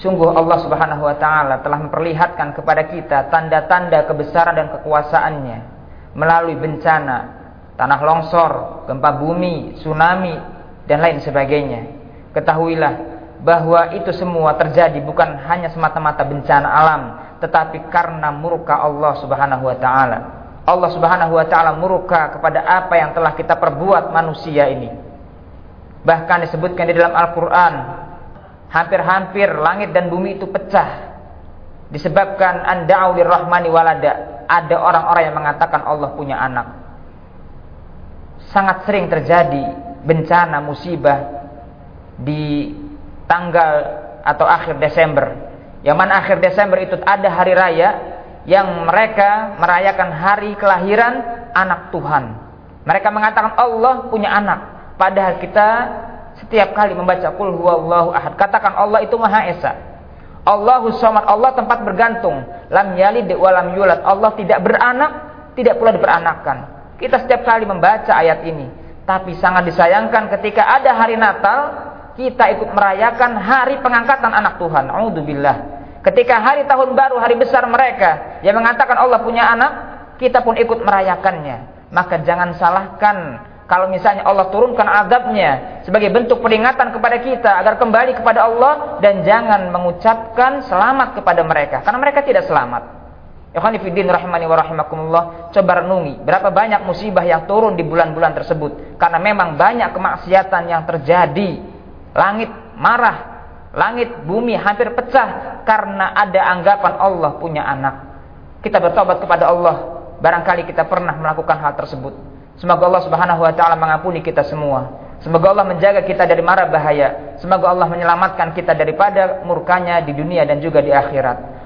Sungguh Allah Subhanahu wa taala telah memperlihatkan kepada kita tanda-tanda kebesaran dan kekuasaannya melalui bencana, tanah longsor, gempa bumi, tsunami dan lain sebagainya. Ketahuilah bahwa itu semua terjadi bukan hanya semata-mata bencana alam, tetapi karena murka Allah Subhanahu wa taala. Allah Subhanahu wa taala murka kepada apa yang telah kita perbuat manusia ini. Bahkan disebutkan di dalam Al-Qur'an hampir-hampir langit dan bumi itu pecah. Disebabkan anda'u lirrahmani walada. Ada orang-orang yang mengatakan Allah punya anak. Sangat sering terjadi bencana musibah di tanggal atau akhir Desember. Yang mana akhir Desember itu ada hari raya yang mereka merayakan hari kelahiran anak Tuhan. Mereka mengatakan Allah punya anak. Padahal kita setiap kali membaca qul huwallahu ahad katakan Allah itu Maha Esa. Allahu samad, Allah tempat bergantung. Lam yalid wa lam yulad. Allah tidak beranak, tidak pula diperanakkan. Kita setiap kali membaca ayat ini, tapi sangat disayangkan ketika ada hari Natal, kita ikut merayakan hari pengangkatan anak Tuhan. Auzubillah. Ketika hari tahun baru, hari besar mereka yang mengatakan Allah punya anak, kita pun ikut merayakannya. Maka jangan salahkan kalau misalnya Allah turunkan azabnya sebagai bentuk peringatan kepada kita agar kembali kepada Allah dan jangan mengucapkan selamat kepada mereka karena mereka tidak selamat. Ikhwani fiddin rahimani wa rahimakumullah, coba renungi berapa banyak musibah yang turun di bulan-bulan tersebut karena memang banyak kemaksiatan yang terjadi. Langit marah, langit bumi hampir pecah karena ada anggapan Allah punya anak. Kita bertobat kepada Allah, barangkali kita pernah melakukan hal tersebut. Semoga Allah Subhanahu wa taala mengampuni kita semua. Semoga Allah menjaga kita dari mara bahaya. Semoga Allah menyelamatkan kita daripada murkanya di dunia dan juga di akhirat.